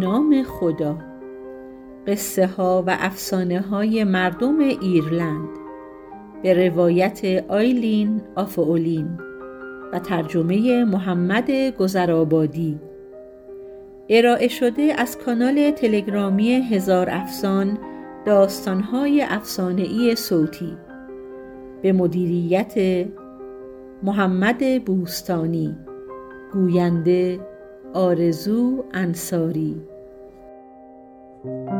نام خدا. قصه ها و افسانه های مردم ایرلند. به روایت آیلین آفاولین و ترجمه محمد گذرآبادی. ارائه شده از کانال تلگرامی هزار افسان داستانهای ای صوتی. به مدیریت محمد بوستانی. گوینده آرزو انصاری. Thank you.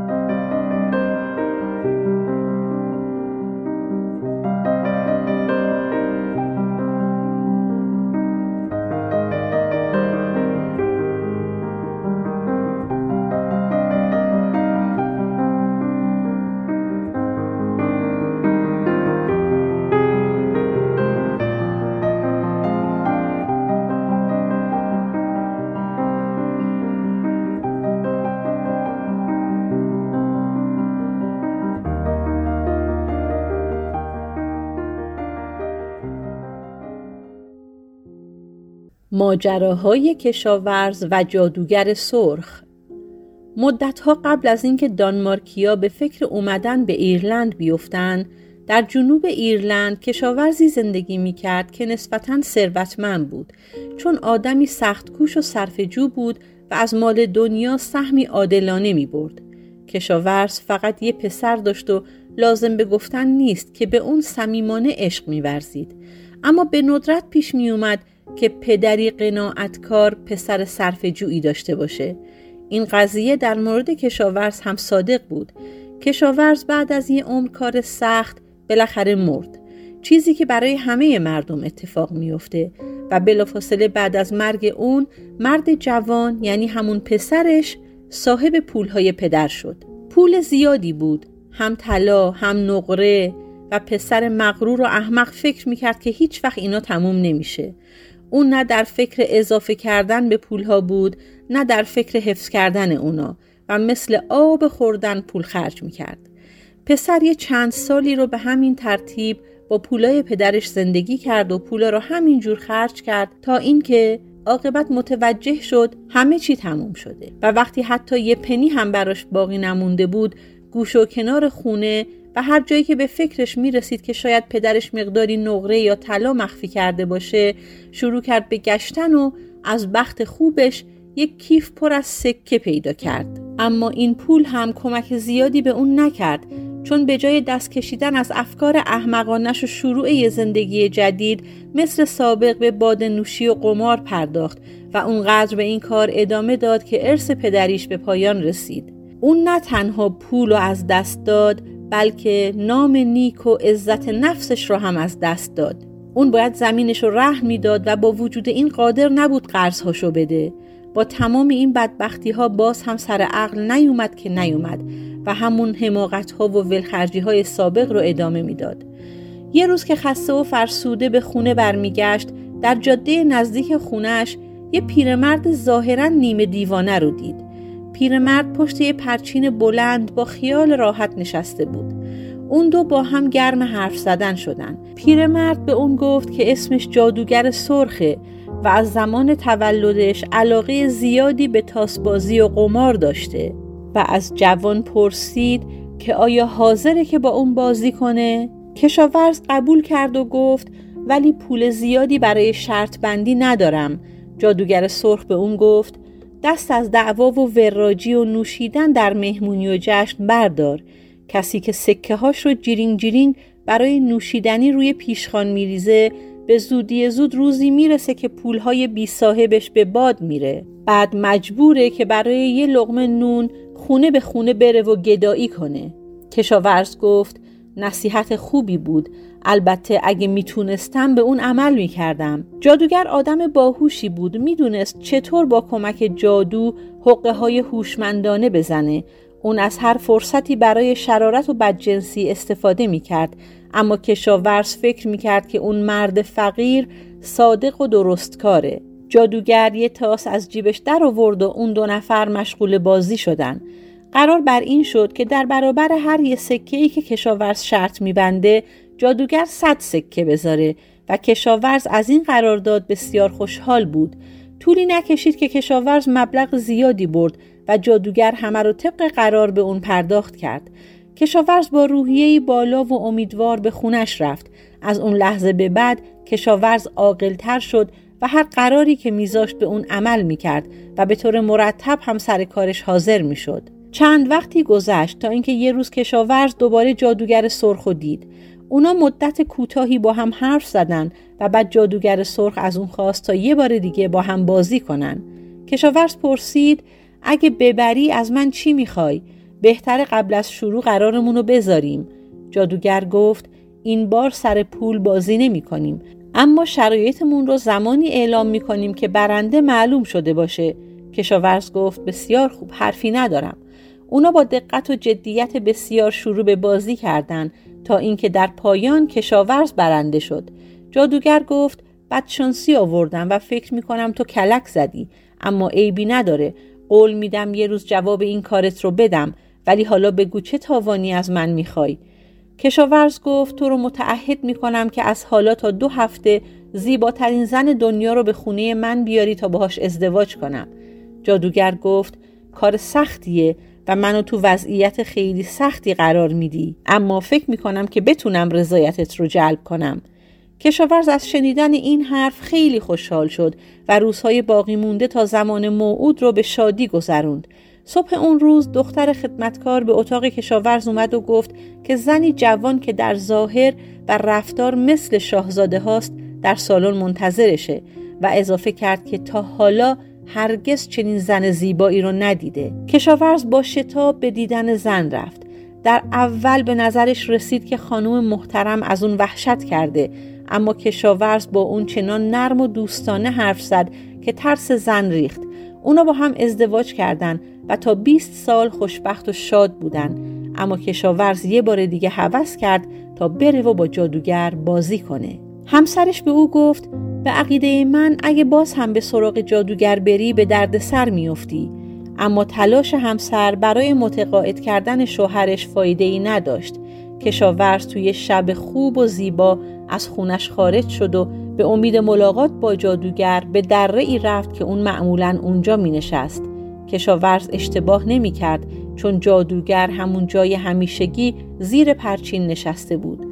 ماجراهای کشاورز و جادوگر سرخ مدتها قبل از اینکه دانمارکیا به فکر اومدن به ایرلند بیفتند در جنوب ایرلند کشاورزی زندگی می کرد که نسبتا ثروتمند بود چون آدمی سخت کوش و صرفجو بود و از مال دنیا سهمی عادلانه می برد. کشاورز فقط یه پسر داشت و لازم به گفتن نیست که به اون صمیمانه عشق می ورزید. اما به ندرت پیش می اومد که پدری قناعتکار پسر صرف جویی داشته باشه. این قضیه در مورد کشاورز هم صادق بود. کشاورز بعد از یه عمر کار سخت بالاخره مرد. چیزی که برای همه مردم اتفاق میافته و بلافاصله بعد از مرگ اون مرد جوان یعنی همون پسرش صاحب پولهای پدر شد. پول زیادی بود. هم طلا هم نقره و پسر مغرور و احمق فکر می‌کرد که هیچ وقت اینا تموم نمیشه. اون نه در فکر اضافه کردن به پولها بود نه در فکر حفظ کردن اونا و مثل آب خوردن پول خرج می‌کرد. پسر یه چند سالی رو به همین ترتیب با پولای پدرش زندگی کرد و پولا رو همینجور خرج کرد تا اینکه عاقبت متوجه شد همه چی تموم شده و وقتی حتی یه پنی هم براش باقی نمونده بود گوش و کنار خونه و هر جایی که به فکرش می رسید که شاید پدرش مقداری نقره یا طلا مخفی کرده باشه شروع کرد به گشتن و از بخت خوبش یک کیف پر از سکه پیدا کرد. اما این پول هم کمک زیادی به اون نکرد چون به جای دست کشیدن از افکار احمقانش و شروع زندگی جدید مثل سابق به باد نوشی و قمار پرداخت و اونقدر به این کار ادامه داد که ارث پدریش به پایان رسید. اون نه تنها پول رو از دست داد بلکه نام نیک و عزت نفسش رو هم از دست داد. اون باید زمینش رو رهن می‌داد و با وجود این قادر نبود قرضهاشو بده. با تمام این بدبختی ها باز هم سر عقل نیومد که نیومد و همون حماقت ها و ولخرجی های سابق رو ادامه می‌داد. یه روز که خسته و فرسوده به خونه برمیگشت در جاده نزدیک خونش یه پیرمرد ظاهرا نیمه دیوانه رو دید. پیرمرد پشت یه پرچین بلند با خیال راحت نشسته بود. اون دو با هم گرم حرف زدن شدن. پیرمرد به اون گفت که اسمش جادوگر سرخه و از زمان تولدش علاقه زیادی به تاسبازی و قمار داشته و از جوان پرسید که آیا حاضره که با اون بازی کنه؟ کشاورز قبول کرد و گفت ولی پول زیادی برای شرط بندی ندارم. جادوگر سرخ به اون گفت دست از دعوا و وراجی و نوشیدن در مهمونی و جشن بردار. کسی که سکه هاش رو جیرینگ جیرینگ برای نوشیدنی روی پیشخان میریزه به زودی زود روزی می‌رسه که پولهای بی صاحبش به باد میره. بعد مجبوره که برای یه لغمه نون خونه به خونه بره و گدایی کنه. کشاورز گفت نصیحت خوبی بود. البته اگه می‌تونستم به اون عمل می‌کردم. جادوگر آدم باهوشی بود می‌دونست چطور با کمک جادو حقه های هوشمندانه بزنه. اون از هر فرصتی برای شرارت و بدجنسی استفاده می‌کرد. اما کشاورز فکر می‌کرد که اون مرد فقیر صادق و درستکاره جادوگر یه تاس از جیبش در آورد و اون دو نفر مشغول بازی شدن. قرار بر این شد که در برابر هر یه سکه ای که کشاورز شرط میبنده جادوگر صد سکه بذاره و کشاورز از این قرارداد بسیار خوشحال بود طولی نکشید که کشاورز مبلغ زیادی برد و جادوگر همه رو طبق قرار به اون پرداخت کرد کشاورز با روحیه‌ای بالا و امیدوار به خونش رفت از اون لحظه به بعد کشاورز عاقلتر شد و هر قراری که میذاشت به اون عمل می‌کرد و به طور مرتب هم سر کارش حاضر می‌شد. چند وقتی گذشت تا اینکه یه روز کشاورز دوباره جادوگر سرخ و دید. اونا مدت کوتاهی با هم حرف زدن و بعد جادوگر سرخ از اون خواست تا یه بار دیگه با هم بازی کنن. کشاورز پرسید اگه ببری از من چی می‌خوای؟ بهتر قبل از شروع قرارمون رو بذاریم. جادوگر گفت این بار سر پول بازی نمی کنیم اما شرایطمون رو زمانی اعلام می کنیم که برنده معلوم شده باشه کشاورز گفت بسیار خوب حرفی ندارم اونا با دقت و جدیت بسیار شروع به بازی کردند تا اینکه در پایان کشاورز برنده شد. جادوگر گفت بدشانسی آوردم و فکر می کنم تو کلک زدی اما عیبی نداره. قول میدم یه روز جواب این کارت رو بدم ولی حالا بگو چه تاوانی از من می‌خوای. کشاورز گفت تو رو متعهد می کنم که از حالا تا دو هفته زیباترین زن دنیا رو به خونه من بیاری تا باهاش ازدواج کنم. جادوگر گفت کار سختیه. و منو تو وضعیت خیلی سختی قرار میدی. اما فکر می کنم که بتونم رضایتت رو جلب کنم. کشاورز از شنیدن این حرف خیلی خوشحال شد و روزهای باقی مونده تا زمان موعود رو به شادی گذروند. صبح اون روز دختر خدمتکار به اتاق کشاورز اومد و گفت که زنی جوان که در ظاهر و رفتار مثل شاهزاده هاست در سالن منتظرشه و اضافه کرد که تا حالا هرگز چنین زن زیبایی رو ندیده. کشاورز با شتاب به دیدن زن رفت. در اول به نظرش رسید که خانم محترم از اون وحشت کرده. اما کشاورز با اون چنان نرم و دوستانه حرف زد که ترس زن ریخت. اونا با هم ازدواج کردند و تا 20 سال خوشبخت و شاد بودن. اما کشاورز یه بار دیگه حوض کرد تا بره و با جادوگر بازی کنه. همسرش به او گفت به عقیده من اگه باز هم به سراغ جادوگر بری به درد سر میافتی اما تلاش همسر برای متقاعد کردن شوهرش فایده ای نداشت کشاورز توی شب خوب و زیبا از خونش خارج شد و به امید ملاقات با جادوگر به دره ای رفت که اون معمولا اونجا می نشست. کشاورز اشتباه نمی کرد چون جادوگر همون جای همیشگی زیر پرچین نشسته بود.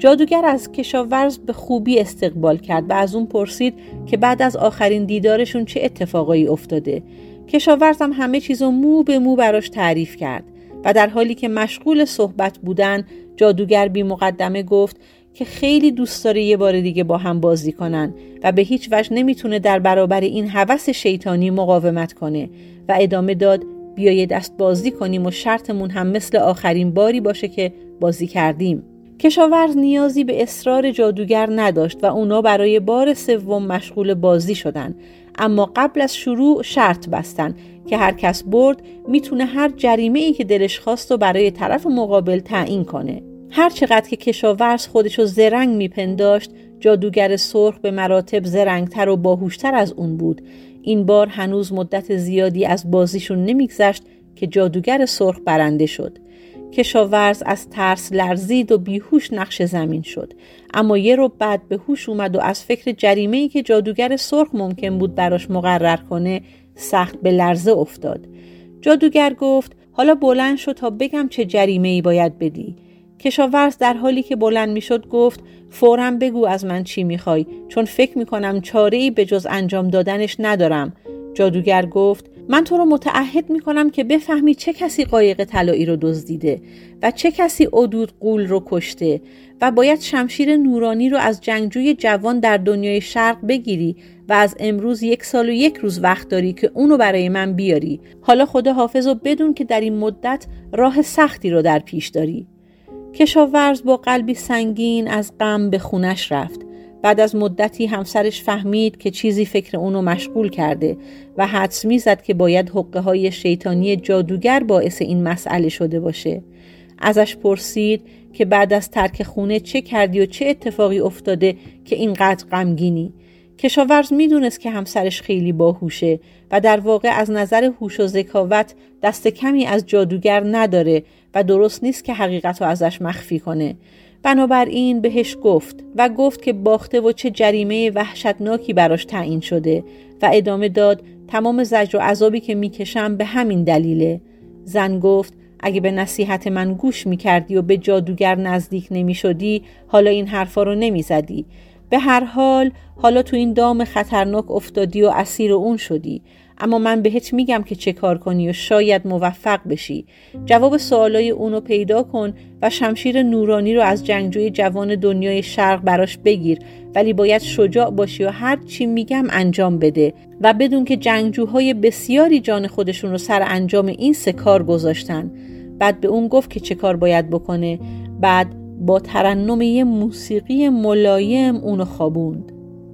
جادوگر از کشاورز به خوبی استقبال کرد و از اون پرسید که بعد از آخرین دیدارشون چه اتفاقایی افتاده. کشاورز هم همه چیزو مو به مو براش تعریف کرد و در حالی که مشغول صحبت بودن جادوگر بی مقدمه گفت که خیلی دوست داره یه بار دیگه با هم بازی کنن و به هیچ وجه نمی‌تونه در برابر این هوس شیطانی مقاومت کنه و ادامه داد بیایه دست بازی کنیم و شرطمون هم مثل آخرین باری باشه که بازی کردیم کشاورز نیازی به اصرار جادوگر نداشت و اونا برای بار سوم مشغول بازی شدن. اما قبل از شروع شرط بستن که هر کس برد می‌تونه هر جریمه ای که دلش خواست و برای طرف مقابل تعیین کنه. هر چقدر که کشاورز خودشو زرنگ میپنداشت جادوگر سرخ به مراتب زرنگتر و باهوشتر از اون بود. این بار هنوز مدت زیادی از بازیشون نمیگذشت که جادوگر سرخ برنده شد. کشاورز از ترس لرزید و بیهوش نقش زمین شد. اما یه رو بعد به هوش اومد و از فکر جریمه ای که جادوگر سرخ ممکن بود براش مقرر کنه سخت به لرزه افتاد. جادوگر گفت حالا بلند شد تا بگم چه جریمه ای باید بدی. کشاورز در حالی که بلند می‌شد گفت فورا بگو از من چی می‌خوای چون فکر می‌کنم چاره ای به جز انجام دادنش ندارم. جادوگر گفت من تو رو متعهد می‌کنم که بفهمی چه کسی قایق طلایی رو دزدیده و چه کسی عدود قول رو کشته و باید شمشیر نورانی رو از جنگجوی جوان در دنیای شرق بگیری و از امروز یک سال و یک روز وقت داری که اونو برای من بیاری. حالا خدا حافظ و بدون که در این مدت راه سختی رو در پیش داری. کشاورز با قلبی سنگین از غم به خونش رفت. بعد از مدتی همسرش فهمید که چیزی فکر اونو مشغول کرده و حدس می‌زد که باید حقه های شیطانی جادوگر باعث این مسئله شده باشه. ازش پرسید که بعد از ترک خونه چه کردی و چه اتفاقی افتاده که اینقدر غمگینی. کشاورز می‌دونست که همسرش خیلی باهوشه و در واقع از نظر هوش و ذکاوت دست کمی از جادوگر نداره و درست نیست که حقیقت رو ازش مخفی کنه. بنابراین بهش گفت و گفت که باخته و چه جریمه وحشتناکی براش تعیین شده و ادامه داد تمام زجر و عذابی که می‌کشم به همین دلیله. زن گفت اگه به نصیحت من گوش می‌کردی و به جادوگر نزدیک نمی‌شدی حالا این حرفا رو نمی‌زدی. به هر حال حالا تو این دام خطرناک افتادی و اسیر اون شدی. اما من بهت میگم که چه کار کنی و شاید موفق بشی. جواب سوالای اونو پیدا کن و شمشیر نورانی رو از جنگجوی جوان دنیای شرق براش بگیر. ولی باید شجاع باشی و هر چی میگم انجام بده. و بدون که جنگجوهای بسیاری جان خودشون رو سر انجام این سه کار گذاشتن. بعد به اون گفت که چه کار باید بکنه. بعد با ترنم یه موسیقی ملایم اونو خوابوند.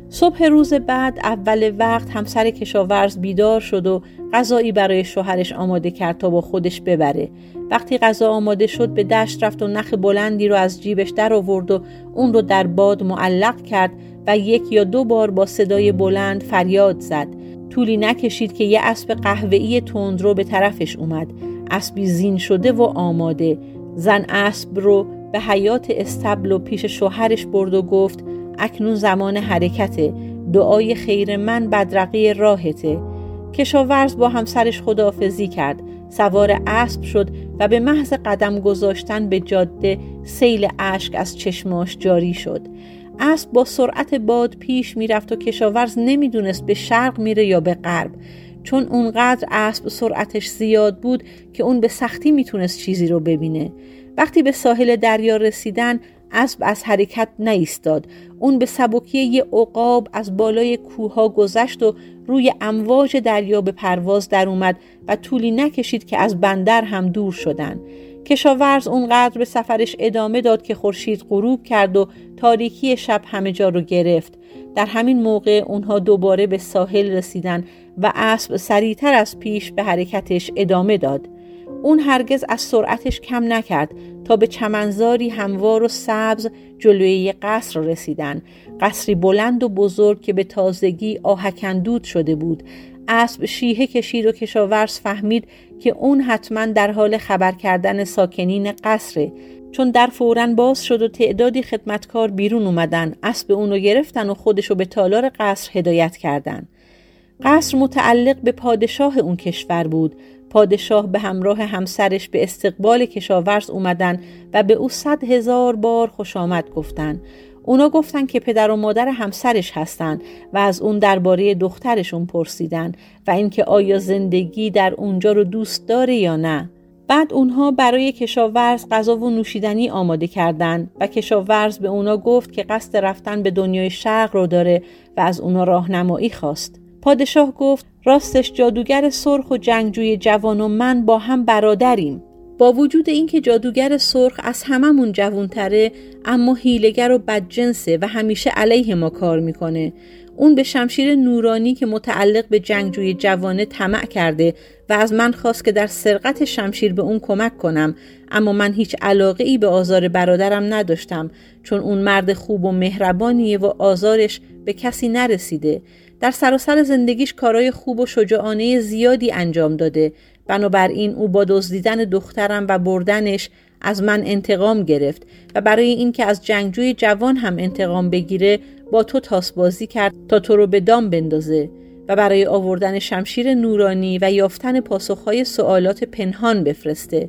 صبح روز بعد اول وقت همسر کشاورز بیدار شد و غذایی برای شوهرش آماده کرد تا با خودش ببره. وقتی غذا آماده شد به دشت رفت و نخ بلندی رو از جیبش در آورد و اون رو در باد معلق کرد و یک یا دو بار با صدای بلند فریاد زد. طولی نکشید که یه اسب قهوه‌ای تندرو به طرفش اومد. اسبی زین شده و آماده. زن اسب رو به حیات استبل و پیش شوهرش برد و گفت اکنون زمان حرکته دعای خیر من بدرقی راهته. کشاورز با همسرش خداحافظی کرد. سوار اسب شد و به محض قدم گذاشتن به جاده سیل اشک از چشماش جاری شد. اسب با سرعت باد پیش می‌رفت و کشاورز نمی‌دونست به شرق میره یا به غرب. چون اونقدر اسب سرعتش زیاد بود که اون به سختی می‌تونست چیزی رو ببینه. وقتی به ساحل دریا رسیدن اسب از حرکت نایستاد اون به سبکی یه عقاب از بالای کوها گذشت و روی امواج دریا به پرواز در اومد و طولی نکشید که از بندر هم دور شدن. کشاورز اونقدر به سفرش ادامه داد که خورشید غروب کرد و تاریکی شب همه جا رو گرفت. در همین موقع اونها دوباره به ساحل رسیدن و اسب سریعتر از پیش به حرکتش ادامه داد. اون هرگز از سرعتش کم نکرد تا به چمنزاری هموار و سبز جلوی قصر رسیدن. قصری بلند و بزرگ که به تازگی آهکندود شده بود. اسب شیهه کشید و کشاورز فهمید که اون حتما در حال خبر کردن ساکنین قصره. چون در فورا باز شد و تعدادی خدمتکار بیرون اومدن اسب اونو گرفتن و خودشو به تالار قصر هدایت کردن. قصر متعلق به پادشاه اون کشور بود. پادشاه به همراه همسرش به استقبال کشاورز اومدن و به او صد هزار بار خوش آمد گفتن. اونا گفتن که پدر و مادر همسرش هستن و از اون درباره دخترشون پرسیدن و اینکه آیا زندگی در اونجا رو دوست داره یا نه. بعد اونها برای کشاورز غذا و نوشیدنی آماده کردند و کشاورز به اونا گفت که قصد رفتن به دنیای شرق رو داره و از اونا راهنمایی خواست. پادشاه گفت راستش جادوگر سرخ و جنگجوی جوان و من با هم برادریم. با وجود اینکه جادوگر سرخ از هممون جوانتره اما هیلگر و بدجنسه و همیشه علیه ما کار می‌کنه. اون به شمشیر نورانی که متعلق به جنگجوی جوانه طمع کرده و از من خواست که در سرقت شمشیر به اون کمک کنم اما من هیچ علاقه ای به آزار برادرم نداشتم چون اون مرد خوب و مهربانیه و آزارش به کسی نرسیده. در سراسر زندگیش کارای خوب و شجاعانه زیادی انجام داده. بنابراین او با دزدیدن دخترم و بردنش از من انتقام گرفت و برای اینکه از جنگجوی جوان هم انتقام بگیره با تو تاسبازی کرد تا تو رو به دام بندازه و برای آوردن شمشیر نورانی و یافتن پاسخهای سوالات پنهان بفرسته.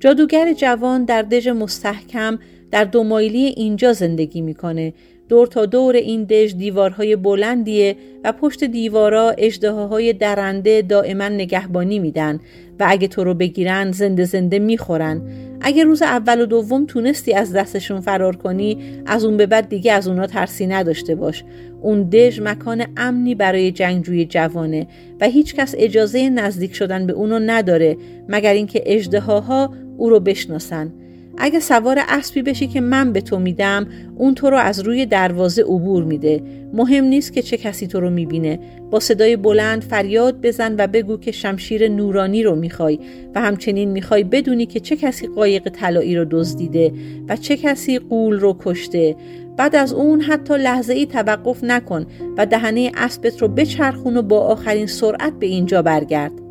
جادوگر جوان در دژ مستحکم در دو مایلی اینجا زندگی می‌کنه دور تا دور این دژ دیوارهای بلندیه و پشت دیوارا اجدهاهای درنده دائما نگهبانی میدن و اگه تو رو بگیرن زنده زنده می‌خورن. اگه روز اول و دوم تونستی از دستشون فرار کنی از اون به بعد دیگه از اونا ترسی نداشته باش. اون دژ مکان امنی برای جنگجوی جوانه و هیچکس اجازه نزدیک شدن به اونو نداره مگر اینکه اجدهاها او رو بشناسن. اگه سوار اسبی بشی که من به تو میدم اون تو رو از روی دروازه عبور میده. مهم نیست که چه کسی تو رو می‌بینه. با صدای بلند فریاد بزن و بگو که شمشیر نورانی رو می‌خوای و همچنین می‌خوای بدونی که چه کسی قایق طلایی رو دزدیده و چه کسی قول رو کشته. بعد از اون حتی لحظه ای توقف نکن و دهنه اسبت رو بچرخون و با آخرین سرعت به اینجا برگرد.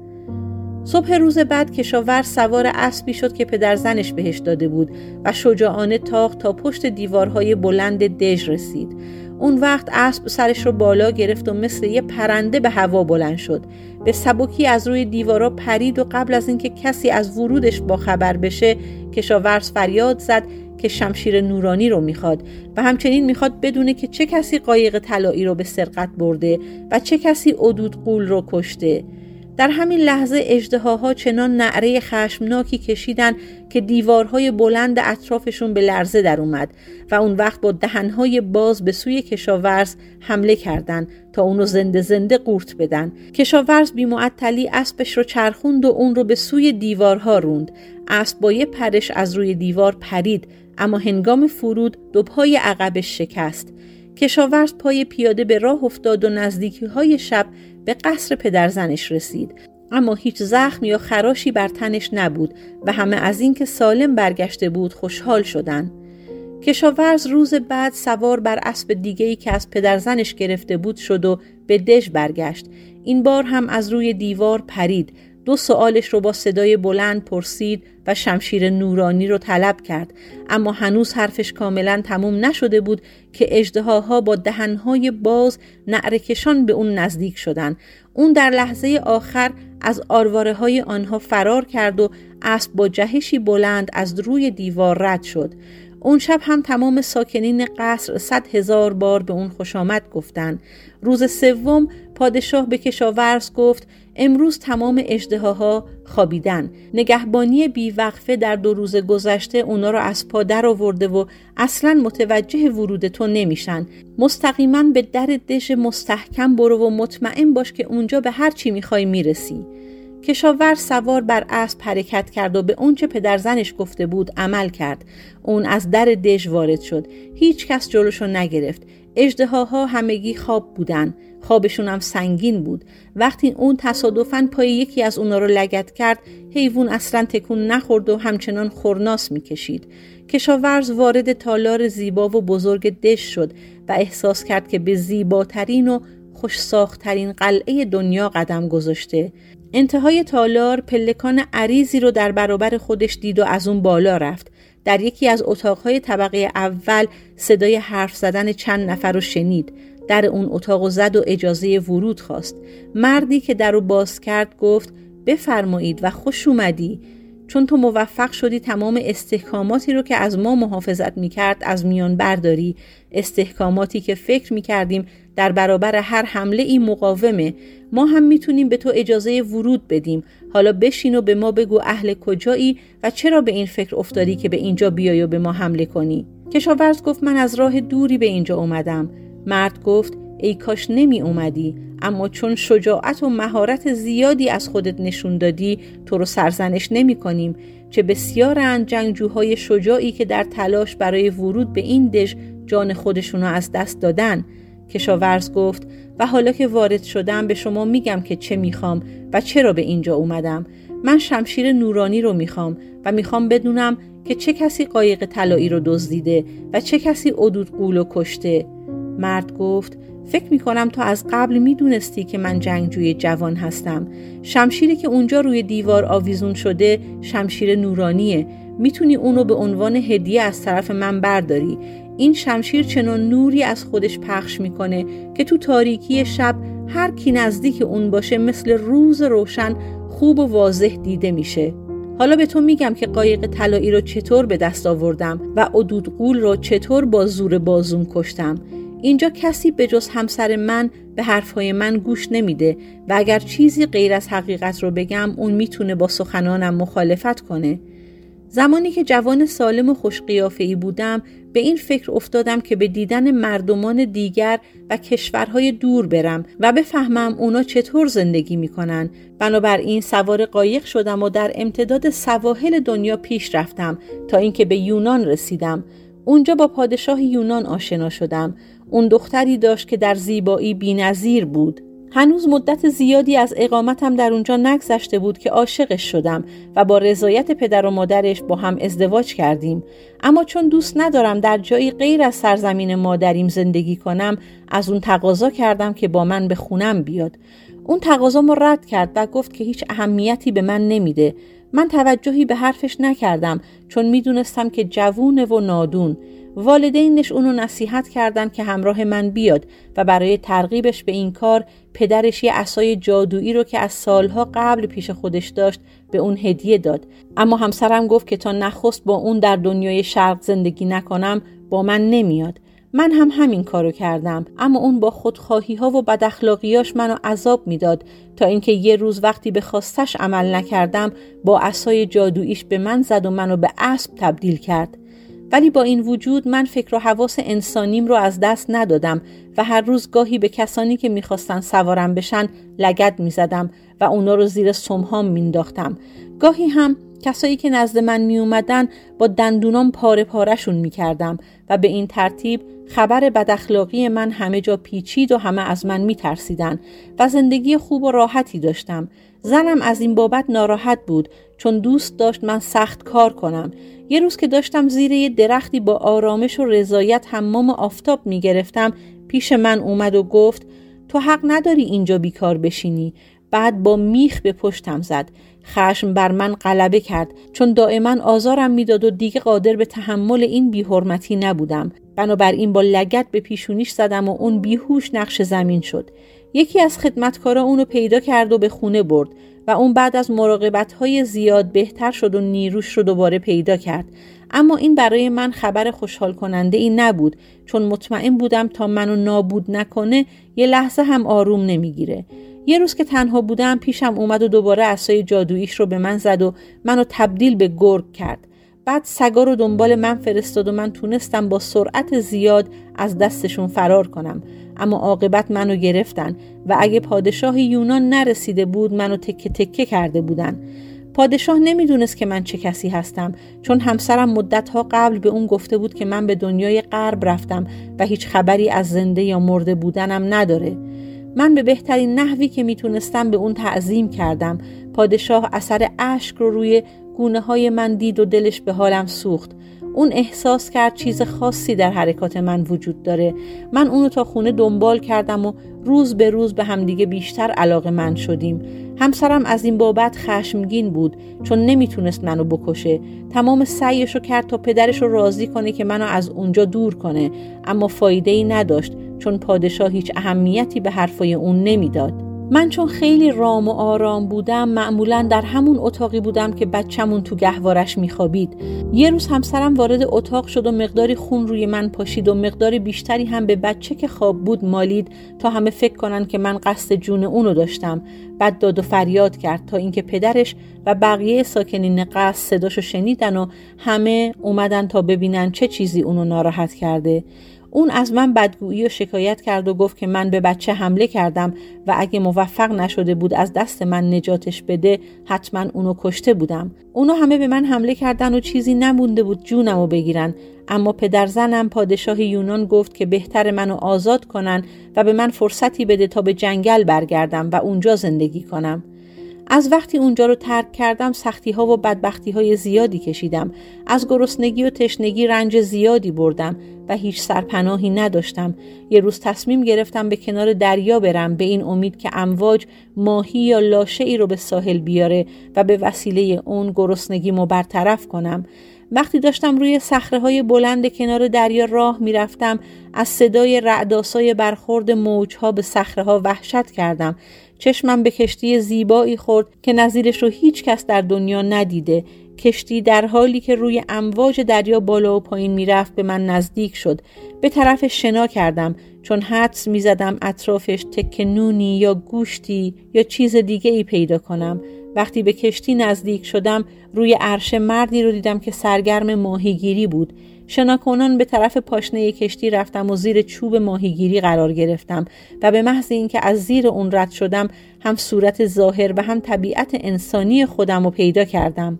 صبح روز بعد کشاور سوار اسبی شد که پدر زنش بهش داده بود و شجاعانه تاخت تا پشت دیوارهای بلند دژ رسید. اون وقت اسب سرش رو بالا گرفت و مثل یه پرنده به هوا بلند شد. به سبکی از روی دیوارا پرید و قبل از اینکه کسی از ورودش با خبر بشه کشاورز فریاد زد که شمشیر نورانی رو می‌خواد و همچنین می‌خواد بدونه که چه کسی قایق طلایی رو به سرقت برده و چه کسی عدود قول رو کشته. در همین لحظه اجدهاها چنان نعره خشمناکی کشیدن که دیوارهای بلند اطرافشون به لرزه در اومد و اون وقت با دهنهای باز به سوی کشاورز حمله کردند تا اونو زنده زنده قورت بدن. کشاورز بیمعطلی اسبش رو چرخوند و اون رو به سوی دیوارها روند. اسب با یه پرش از روی دیوار پرید اما هنگام فرود دو پای عقبش شکست. کشاورز پای پیاده به راه افتاد و نزدیکی های شب به قصر پدرزنش رسید اما هیچ زخم یا خراشی بر تنش نبود و همه از اینکه سالم برگشته بود خوشحال شدند. کشاورز روز بعد سوار بر اسب دیگهی که از پدرزنش گرفته بود شد و به دژ برگشت. این بار هم از روی دیوار پرید دو سوالش رو با صدای بلند پرسید و شمشیر نورانی رو طلب کرد. اما هنوز حرفش کاملا تموم نشده بود که اجدهاها با دهنهای باز نعرکشان به اون نزدیک شدن. اون در لحظه آخر از آرواره های آنها فرار کرد و اسب با جهشی بلند از روی دیوار رد شد. اون شب هم تمام ساکنین قصر صد هزار بار به اون خوش آمد گفتن روز سوم پادشاه به کشاورز گفت امروز تمام اجدهاها خوابیدن. نگهبانی بیوقفه در دو روز گذشته اونا رو از پا در آورده و اصلا متوجه ورود تو نمیشن. مستقیما به در دژ مستحکم برو و مطمئن باش که اونجا به هر چی می‌خوای می‌رسی. کشاور سوار بر اسب حرکت کرد و به اونچه پدر زنش گفته بود عمل کرد. اون از در دژ وارد شد. هیچ کس جلوشو نگرفت. اجدهاها همگی خواب بودن. خوابشون هم سنگین بود. وقتی اون تصادفاً پای یکی از اونا رو لگت کرد حیوان اصلا تکون نخورد و همچنان خورناس می‌کشید. کشاورز وارد تالار زیبا و بزرگ دش شد و احساس کرد که به زیباترین و خوش ساختترین قلعه دنیا قدم گذاشته. انتهای تالار پلکان عریضی رو در برابر خودش دید و از اون بالا رفت. در یکی از اتاقهای طبقه اول صدای حرف زدن چند نفر رو شنید. در اون اتاق و زد و اجازه ورود خواست. مردی که در رو باز کرد گفت بفرمایید و خوش اومدی. چون تو موفق شدی تمام استحکاماتی رو که از ما محافظت می‌کرد از میان برداری. استحکاماتی که فکر می‌کردیم در برابر هر حمله ای مقاومه. ما هم می‌تونیم به تو اجازه ورود بدیم. حالا بشین و به ما بگو اهل کجایی و چرا به این فکر افتادی که به اینجا بیای و به ما حمله کنی. کشاورز گفت من از راه دوری به اینجا اومدم. مرد گفت ای کاش نمی اومدی اما چون شجاعت و مهارت زیادی از خودت نشون دادی تو رو سرزنش نمی کنیم. چه بسیارند جنگجوهای شجاعی که در تلاش برای ورود به این دژ جان خودشون رو از دست دادن. کشاورز گفت و حالا که وارد شدم به شما میگم که چه می‌خوام و چرا به اینجا اومدم. من شمشیر نورانی رو می‌خوام و می‌خوام بدونم که چه کسی قایق طلایی رو دزدیده و چه کسی عدود قول و کشته. مرد گفت فکر می کنم تو از قبل می دونستی که من جنگجوی جوان هستم. شمشیری که اونجا روی دیوار آویزون شده شمشیر نورانیه. می‌تونی اونو به عنوان هدیه از طرف من برداری. این شمشیر چنان نوری از خودش پخش می‌کنه که تو تاریکی شب هر کی نزدیک اون باشه مثل روز روشن خوب و واضح دیده میشه. حالا به تو میگم که قایق طلایی رو چطور به دست آوردم و قول رو چطور با زور بازوم کشتم. اینجا کسی به جز همسر من به حرفهای من گوش نمیده و اگر چیزی غیر از حقیقت رو بگم اون می‌تونه با سخنانم مخالفت کنه. زمانی که جوان سالم و خوش ای بودم به این فکر افتادم که به دیدن مردمان دیگر و کشورهای دور برم و بفهمم اونا چطور زندگی می‌کنن. بنابراین سوار قایق شدم و در امتداد سواحل دنیا پیش رفتم تا اینکه به یونان رسیدم. اونجا با پادشاه یونان آشنا شدم. اون دختری داشت که در زیبایی بینظیر بود. هنوز مدت زیادی از اقامتم در اونجا نگذشته بود که عاشقش شدم و با رضایت پدر و مادرش با هم ازدواج کردیم. اما چون دوست ندارم در جایی غیر از سرزمین مادریم زندگی کنم از اون تقاضا کردم که با من به خونم بیاد. اون تقاضامو رد کرد و گفت که هیچ اهمیتی به من نمیده. من توجهی به حرفش نکردم چون می‌دونستم که جوونه و نادون. والدینش اونو نصیحت کردن که همراه من بیاد و برای ترغیبش به این کار پدرش یه اسای جادویی رو که از سالها قبل پیش خودش داشت به اون هدیه داد. اما همسرم گفت که تا نخست با اون در دنیای شرق زندگی نکنم با من نمیاد. من هم همین کارو کردم اما اون با خودخواهی ها و بد اخلاقیاش منو عذاب می‌داد. تا اینکه یه روز وقتی به خواستش عمل نکردم با اسای جادوییش به من زد و منو به اسب تبدیل کرد. ولی با این وجود من فکر و حواس انسانیم رو از دست ندادم و هر روز گاهی به کسانی که می‌خواستن سوارم بشن لگد می‌زدم و اونا رو زیر سمهام مینداختم گاهی هم کسایی که نزد من می اومدن با دندونام پاره پارشون می کردم و به این ترتیب خبر بداخلاقی من همه جا پیچید و همه از من می ترسیدن و زندگی خوب و راحتی داشتم. زنم از این بابت ناراحت بود چون دوست داشت من سخت کار کنم. یه روز که داشتم زیر یه درختی با آرامش و رضایت حمام آفتاب می گرفتم پیش من اومد و گفت تو حق نداری اینجا بیکار بشینی. بعد با میخ به پشتم زد. خشم بر من غلبه کرد. چون دائما آزارم می‌داد و دیگه قادر به تحمل این بیحرمتی نبودم. بنابراین با لگت به پیشونیش زدم و اون بیهوش نقش زمین شد. یکی از خدمتکارا اونو پیدا کرد و به خونه برد. و اون بعد از مراقبت های زیاد بهتر شد و نیروش رو دوباره پیدا کرد. اما این برای من خبر خوشحال کننده ای نبود چون مطمئن بودم تا منو نابود نکنه یه لحظه هم آروم نمی‌گیره. یه روز که تنها بودم پیشم اومد و دوباره اسای جادوییش رو به من زد و منو تبدیل به گرگ کرد. بعد سگا رو دنبال من فرستاد و من تونستم با سرعت زیاد از دستشون فرار کنم. اما عاقبت منو گرفتن و اگه پادشاه یونان نرسیده بود منو تکه تکه کرده بودن. پادشاه نمی‌دونست که من چه کسی هستم چون همسرم مدتها قبل به اون گفته بود که من به دنیای غرب رفتم و هیچ خبری از زنده یا مرده بودنم نداره. من به بهترین نحوی که می‌تونستم به اون تعظیم کردم. پادشاه اثر اشک رو روی گونه های من دید و دلش به حالم سوخت. اون احساس کرد چیز خاصی در حرکات من وجود داره. من اونو تا خونه دنبال کردم و روز به روز به همدیگه بیشتر علاقه من شدیم. همسرم از این بابت خشمگین بود چون نمی‌تونست منو بکشه. تمام سعیشو کرد تا پدرش رو راضی کنه که منو از اونجا دور کنه. اما فایده ای نداشت چون پادشاه هیچ اهمیتی به حرفای اون نمی‌داد. من چون خیلی رام و آرام بودم معمولا در همون اتاقی بودم که بچمون تو گهوارش میخوابید. یه روز همسرم وارد اتاق شد و مقداری خون روی من پاشید و مقداری بیشتری هم به بچه که خواب بود مالید تا همه فکر کنن که من قصد جون اونو داشتم. بعد داد و فریاد کرد تا اینکه پدرش و بقیه ساکنین قصد صداشو شنیدن و همه اومدن تا ببینن چه چیزی اونو ناراحت کرده. اون از من بدگویی و شکایت کرد و گفت که من به بچه حمله کردم و اگه موفق نشده بود از دست من نجاتش بده حتما اونو کشته بودم. اونو همه به من حمله کردن و چیزی نمونده بود جونمو بگیرن. اما پدر زنم پادشاه یونان گفت که بهتر منو آزاد کنن و به من فرصتی بده تا به جنگل برگردم و اونجا زندگی کنم. از وقتی اونجا رو ترک کردم سختی ها و بدبختی های زیادی کشیدم. از گرسنگی و تشنگی رنج زیادی بردم و هیچ سرپناهی نداشتم. یه روز تصمیم گرفتم به کنار دریا برم به این امید که امواج ماهی یا لاشه ای رو به ساحل بیاره و به وسیله اون گرسنگیمو برطرف کنم. وقتی داشتم روی صخره های بلند کنار دریا راه می‌رفتم از صدای رعداسای برخورد موجها به صخره ها وحشت کردم. چشمم به کشتی زیبایی خورد که نظیرش رو هیچ کس در دنیا ندیده. کشتی در حالی که روی امواج دریا بالا و پایین می‌رفت به من نزدیک شد. به طرف شنا کردم چون حدس می‌زدم اطرافش تک نونی یا گوشتی یا چیز دیگه ای پیدا کنم. وقتی به کشتی نزدیک شدم روی عرشه مردی رو دیدم که سرگرم ماهیگیری بود. شناکنان به طرف پاشنه کشتی رفتم و زیر چوب ماهیگیری قرار گرفتم و به محض اینکه از زیر اون رد شدم هم صورت ظاهر و هم طبیعت انسانی خودم رو پیدا کردم.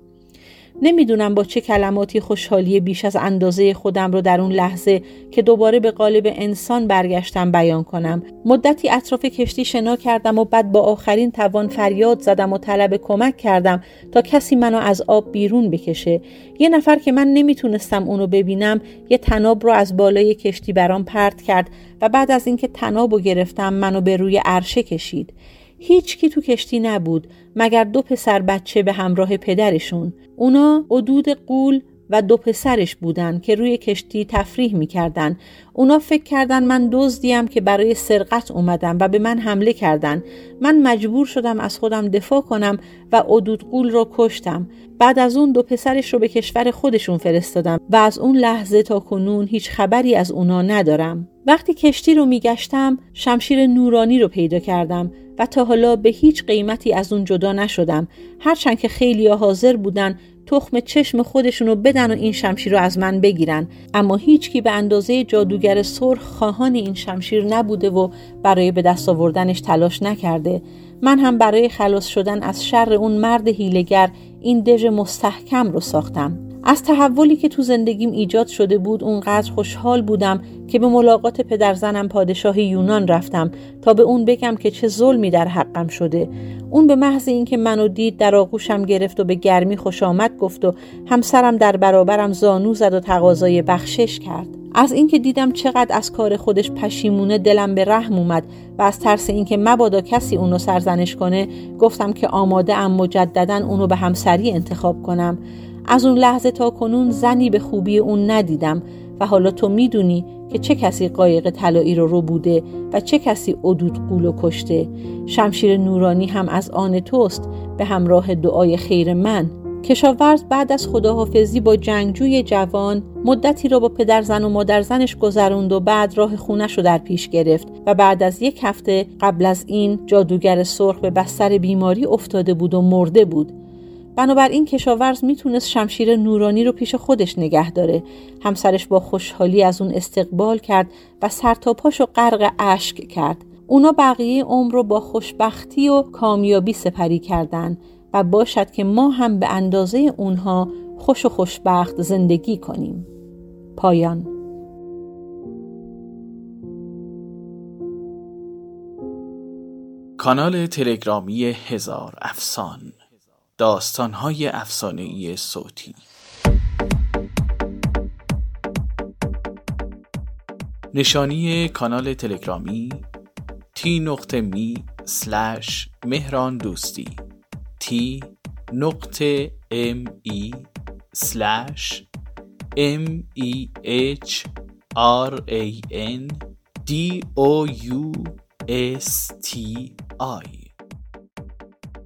نمی‌دونم با چه کلماتی خوشحالی بیش از اندازه خودم رو در اون لحظه که دوباره به قالب انسان برگشتم بیان کنم. مدتی اطراف کشتی شنا کردم و بعد با آخرین توان فریاد زدم و طلب کمک کردم تا کسی منو از آب بیرون بکشه. یه نفر که من نمی‌تونستم اونو ببینم یه تناب رو از بالای کشتی برام پرت کرد و بعد از اینکه تناب رو گرفتم منو به روی عرشه کشید. هیچ کی تو کشتی نبود مگر دو پسر بچه به همراه پدرشون. اونا حدود قول و دو پسرش بودن که روی کشتی تفریح می‌کردن. اونا فکر کردن من دزدیم که برای سرقت اومدم و به من حمله کردن. من مجبور شدم از خودم دفاع کنم و قول رو کشتم. بعد از اون دو پسرش رو به کشور خودشون فرستادم و از اون لحظه تا کنون هیچ خبری از اونا ندارم. وقتی کشتی رو میگشتم شمشیر نورانی رو پیدا کردم. و تا حالا به هیچ قیمتی از اون جدا نشدم. هرچند که خیلی حاضر بودن تخم چشم خودشونو بدن و این شمشیر رو از من بگیرن. اما هیچکی به اندازه جادوگر سرخ خواهان این شمشیر نبوده و برای به دست آوردنش تلاش نکرده. من هم برای خلاص شدن از شر اون مرد هیلگر این دژ مستحکم رو ساختم. از تحولی که تو زندگیم ایجاد شده بود اونقدر خوشحال بودم که به ملاقات پدرزنم پادشاه یونان رفتم تا به اون بگم که چه ظلمی در حقم شده. اون به محض اینکه منو دید در آغوشم گرفت و به گرمی خوش آمد گفت و همسرم در برابرم زانو زد و تقاضای بخشش کرد. از اینکه دیدم چقدر از کار خودش پشیمونه دلم به رحم اومد و از ترس اینکه مبادا کسی اونو سرزنش کنه گفتم که آماده ام مجددا اونو به همسری انتخاب کنم. از اون لحظه تا کنون زنی به خوبی اون ندیدم و حالا تو می‌دونی که چه کسی قایق طلایی رو رو بوده و چه کسی ادود قول و کشته. شمشیر نورانی هم از آن توست به همراه دعای خیر من. کشاورز بعد از خداحافظی با جنگجوی جوان مدتی را با پدرزن و مادرزنش گذروند و بعد راه خونش رو در پیش گرفت و بعد از یک هفته قبل از این جادوگر سرخ به بستر بیماری افتاده بود و مرده بود. بنابراین کشاورز می‌تونست شمشیر نورانی رو پیش خودش نگه داره. همسرش با خوشحالی از اون استقبال کرد و سرتاپاش و غرق اشک کرد. اونا بقیه عمر رو با خوشبختی و کامیابی سپری کردند و باشد که ما هم به اندازه اونها خوش و خوشبخت زندگی کنیم. پایان. کانال تلگرامی هزار افسان داستانهای افسانهای صوتی. نشانی کانال تلگرامی T نقطه me slash مهران دوستی T نقطه M E slash M E H R A N D O U S T I